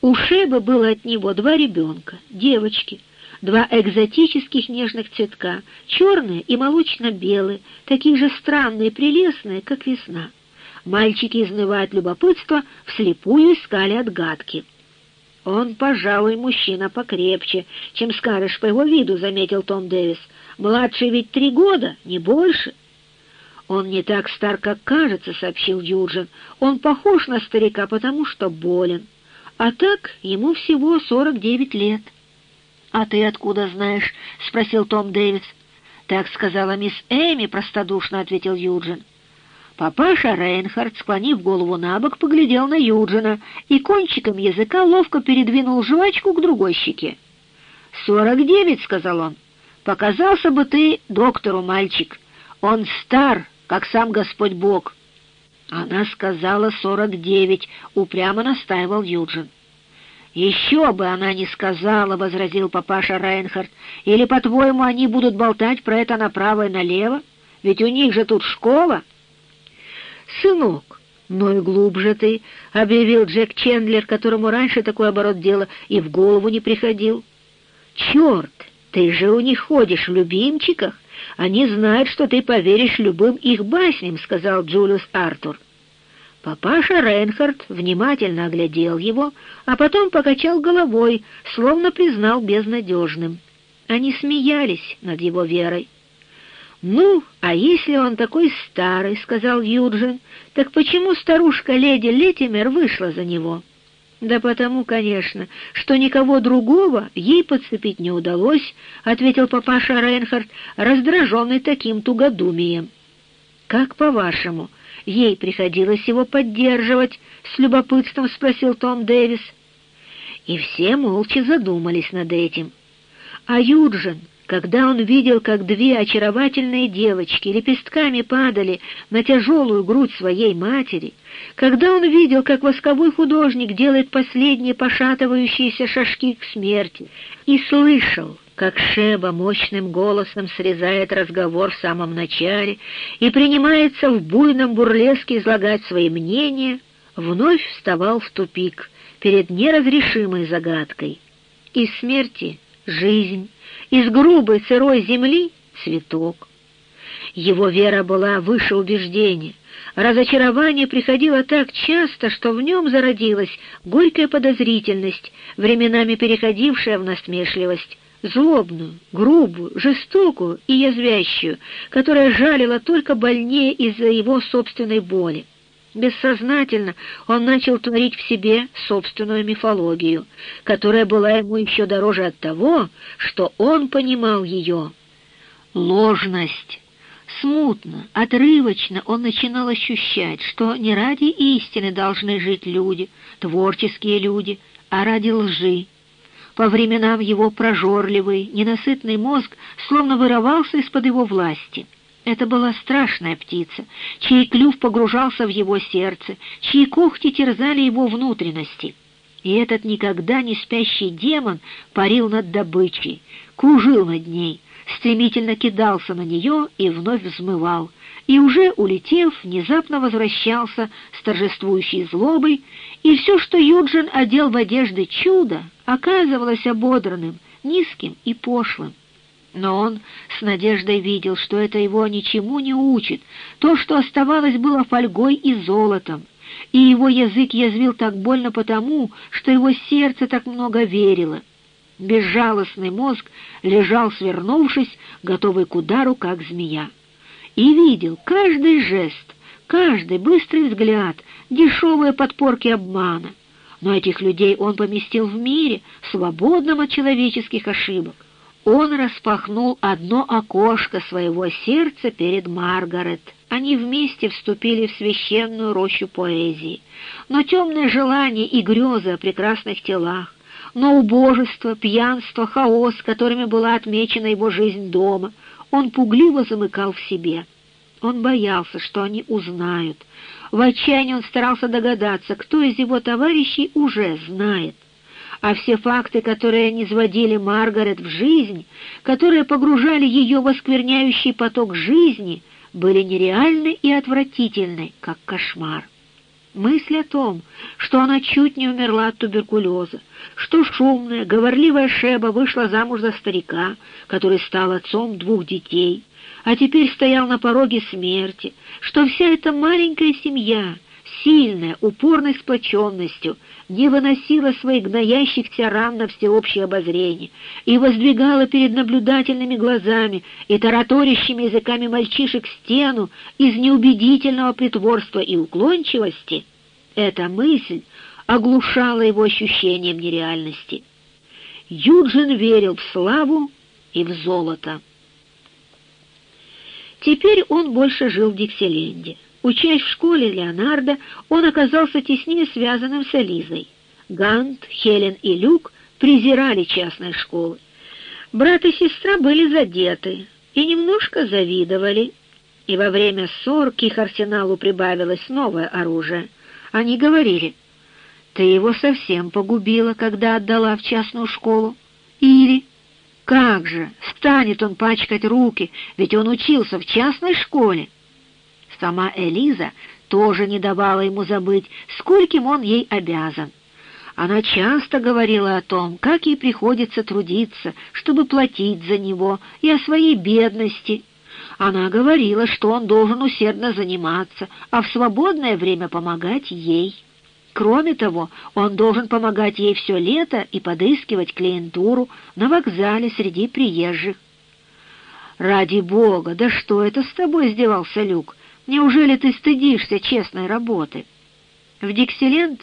У Шеба было от него два ребенка, девочки, два экзотических нежных цветка, черные и молочно-белые, такие же странные и прелестные, как весна. Мальчики, изнывая от любопытства, вслепую искали отгадки. «Он, пожалуй, мужчина покрепче, чем скажешь по его виду», — заметил Том Дэвис. «Младший ведь три года, не больше». «Он не так стар, как кажется», — сообщил Юджин. «Он похож на старика, потому что болен. А так ему всего сорок девять лет». «А ты откуда знаешь?» — спросил Том Дэвис. «Так сказала мисс Эми», — простодушно ответил Юджин. Папаша Рейнхард, склонив голову на бок, поглядел на Юджина и кончиком языка ловко передвинул жвачку к другой щеке. «Сорок девять», — сказал он. «Показался бы ты доктору, мальчик. Он стар, как сам Господь Бог». Она сказала сорок девять, упрямо настаивал Юджин. «Еще бы она не сказала», — возразил папаша Рейнхард. «Или, по-твоему, они будут болтать про это направо и налево? Ведь у них же тут школа». «Сынок, ну и глубже ты», — объявил Джек Чендлер, которому раньше такой оборот дела и в голову не приходил. «Черт, ты же у них ходишь в любимчиках. Они знают, что ты поверишь любым их басням», — сказал Джулиус Артур. Папаша Рейнхард внимательно оглядел его, а потом покачал головой, словно признал безнадежным. Они смеялись над его верой. «Ну, а если он такой старый, — сказал Юджин, — так почему старушка леди Летимер вышла за него?» «Да потому, конечно, что никого другого ей подцепить не удалось», — ответил папаша Рейнхард, раздраженный таким тугодумием. «Как по-вашему, ей приходилось его поддерживать?» — с любопытством спросил Том Дэвис. И все молча задумались над этим. А Юджин когда он видел, как две очаровательные девочки лепестками падали на тяжелую грудь своей матери, когда он видел, как восковой художник делает последние пошатывающиеся шажки к смерти, и слышал, как Шеба мощным голосом срезает разговор в самом начале и принимается в буйном бурлеске излагать свои мнения, вновь вставал в тупик перед неразрешимой загадкой. Из смерти — жизнь, из грубой сырой земли — цветок. Его вера была выше убеждения. Разочарование приходило так часто, что в нем зародилась горькая подозрительность, временами переходившая в насмешливость, злобную, грубую, жестокую и язвящую, которая жалила только больнее из-за его собственной боли. Бессознательно он начал творить в себе собственную мифологию, которая была ему еще дороже от того, что он понимал ее. Ложность. Смутно, отрывочно он начинал ощущать, что не ради истины должны жить люди, творческие люди, а ради лжи. По временам его прожорливый, ненасытный мозг словно вырывался из-под его власти — это была страшная птица, чей клюв погружался в его сердце, чьи когти терзали его внутренности. И этот никогда не спящий демон парил над добычей, кружил над ней, стремительно кидался на нее и вновь взмывал, и уже, улетев, внезапно возвращался с торжествующей злобой, и все, что Юджин одел в одежды чуда, оказывалось ободранным, низким и пошлым. Но он с надеждой видел, что это его ничему не учит. То, что оставалось, было фольгой и золотом. И его язык язвил так больно потому, что его сердце так много верило. Безжалостный мозг лежал, свернувшись, готовый к удару, как змея. И видел каждый жест, каждый быстрый взгляд, дешевые подпорки обмана. Но этих людей он поместил в мире, свободном от человеческих ошибок он распахнул одно окошко своего сердца перед Маргарет. Они вместе вступили в священную рощу поэзии. Но темное желание и грезы о прекрасных телах, но убожество, пьянство, хаос, которыми была отмечена его жизнь дома, он пугливо замыкал в себе. Он боялся, что они узнают. В отчаянии он старался догадаться, кто из его товарищей уже знает а все факты, которые не сводили Маргарет в жизнь, которые погружали ее в оскверняющий поток жизни, были нереальны и отвратительны, как кошмар. Мысль о том, что она чуть не умерла от туберкулеза, что шумная, говорливая Шеба вышла замуж за старика, который стал отцом двух детей, а теперь стоял на пороге смерти, что вся эта маленькая семья, сильная, упорной сплоченностью, не выносила своих гноящихся ран на всеобщее обозрение и воздвигала перед наблюдательными глазами и тараторящими языками мальчишек стену из неубедительного притворства и уклончивости, эта мысль оглушала его ощущением нереальности. Юджин верил в славу и в золото. Теперь он больше жил в Диксиленде. Учась в школе Леонардо, он оказался теснее связанным с Элизой. Гант, Хелен и Люк презирали частные школы. Брат и сестра были задеты и немножко завидовали. И во время ссор к их арсеналу прибавилось новое оружие. Они говорили, «Ты его совсем погубила, когда отдала в частную школу». Или как же, станет он пачкать руки, ведь он учился в частной школе. Сама Элиза тоже не давала ему забыть, скольким он ей обязан. Она часто говорила о том, как ей приходится трудиться, чтобы платить за него, и о своей бедности. Она говорила, что он должен усердно заниматься, а в свободное время помогать ей. Кроме того, он должен помогать ей все лето и подыскивать клиентуру на вокзале среди приезжих. «Ради бога, да что это с тобой?» — издевался Люк. «Неужели ты стыдишься честной работы?» «В Диксиленд?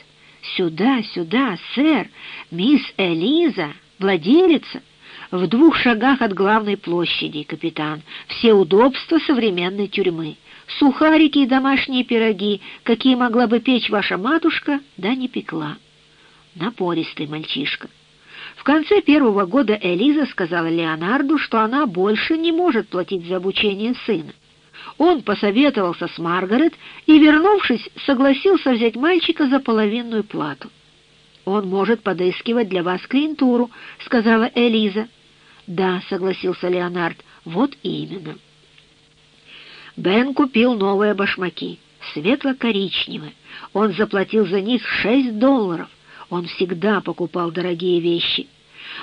Сюда, сюда, сэр, мисс Элиза, владелица, в двух шагах от главной площади, капитан, все удобства современной тюрьмы» сухарики и домашние пироги, какие могла бы печь ваша матушка, да не пекла. Напористый мальчишка. В конце первого года Элиза сказала Леонарду, что она больше не может платить за обучение сына. Он посоветовался с Маргарет и, вернувшись, согласился взять мальчика за половинную плату. «Он может подыскивать для вас клиентуру», — сказала Элиза. «Да», — согласился Леонард, — «вот именно». Бен купил новые башмаки, светло-коричневые. Он заплатил за них шесть долларов. Он всегда покупал дорогие вещи.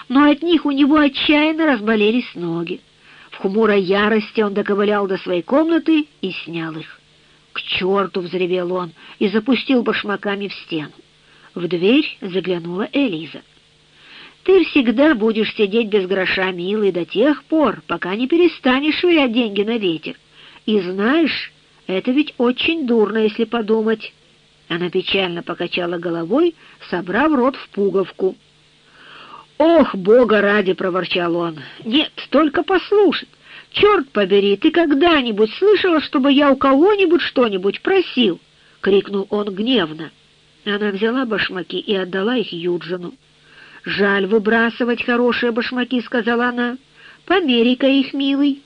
Но от них у него отчаянно разболелись ноги. В хмурой ярости он доковылял до своей комнаты и снял их. «К черту!» — взревел он и запустил башмаками в стену. В дверь заглянула Элиза. «Ты всегда будешь сидеть без гроша, милый, до тех пор, пока не перестанешь швырять деньги на ветер. И знаешь, это ведь очень дурно, если подумать. Она печально покачала головой, собрав рот в пуговку. «Ох, бога ради!» — проворчал он. «Нет, только послушать. Черт побери, ты когда-нибудь слышала, чтобы я у кого-нибудь что-нибудь просил?» — крикнул он гневно. Она взяла башмаки и отдала их Юджину. «Жаль выбрасывать хорошие башмаки», — сказала она. «Помери-ка их, милый».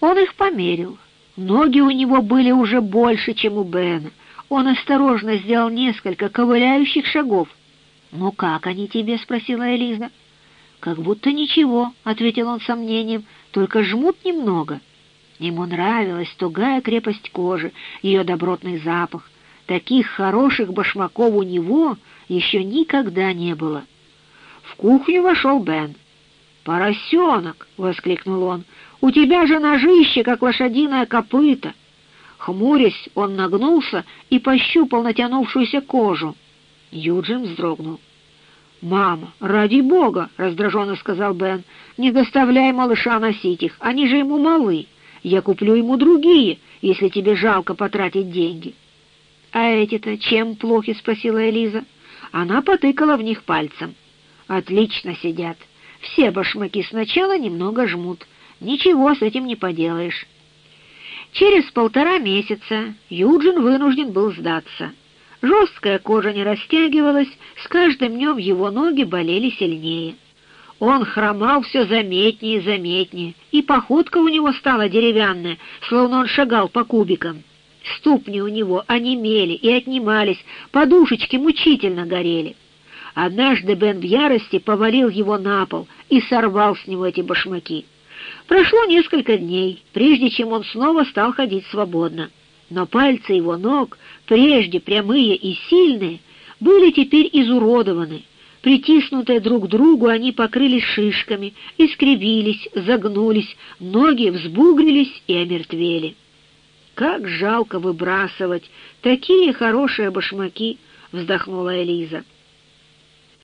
Он их померил. Ноги у него были уже больше, чем у Бена. Он осторожно сделал несколько ковыляющих шагов. «Ну как они тебе?» — спросила Элиза. «Как будто ничего», — ответил он сомнением, — «только жмут немного». Ему нравилась тугая крепость кожи, ее добротный запах. Таких хороших башмаков у него еще никогда не было. В кухню вошел Бен. «Поросенок!» — воскликнул он. У тебя же ножище, как лошадиное копыто!» Хмурясь, он нагнулся и пощупал натянувшуюся кожу. Юджин вздрогнул. «Мама, ради бога!» — раздраженно сказал Бен. «Не доставляй малыша носить их, они же ему малы. Я куплю ему другие, если тебе жалко потратить деньги». «А эти-то чем плохи?» — спросила Элиза. Она потыкала в них пальцем. «Отлично сидят. Все башмаки сначала немного жмут, Ничего с этим не поделаешь. Через полтора месяца Юджин вынужден был сдаться. Жесткая кожа не растягивалась, с каждым днем его ноги болели сильнее. Он хромал все заметнее и заметнее, и походка у него стала деревянная, словно он шагал по кубикам. Ступни у него онемели и отнимались, подушечки мучительно горели. Однажды Бен в ярости повалил его на пол и сорвал с него эти башмаки. Прошло несколько дней, прежде чем он снова стал ходить свободно. Но пальцы его ног, прежде прямые и сильные, были теперь изуродованы. Притиснутые друг к другу, они покрылись шишками, искривились, загнулись, ноги взбугрились и омертвели. «Как жалко выбрасывать такие хорошие башмаки!» — вздохнула Элиза.